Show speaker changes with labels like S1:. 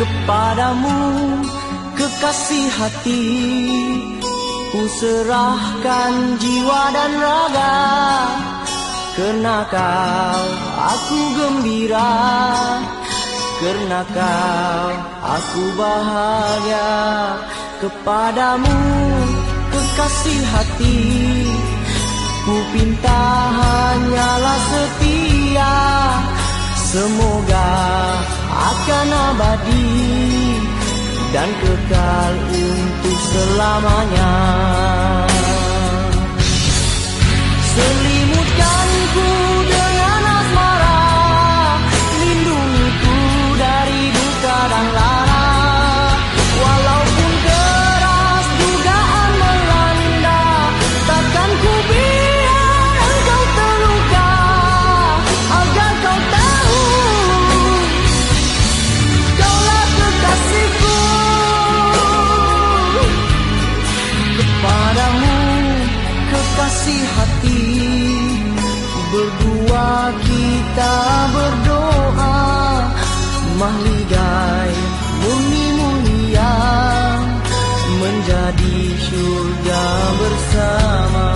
S1: kepadamu kekasih hati. Ku serahkan jiwa dan raga. Kerana kau aku gembira. Kerana kau aku bahagia. Kepadamu kekasih hati. Ku pinta hanyalah setia. Semoga akan abadi dan kekal untuk selamanya kasih hati. Berdua kita berdoa Mahligai muni-munia Menjadi syurga bersama.